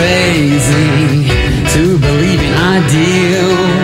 crazy to believe in ideals.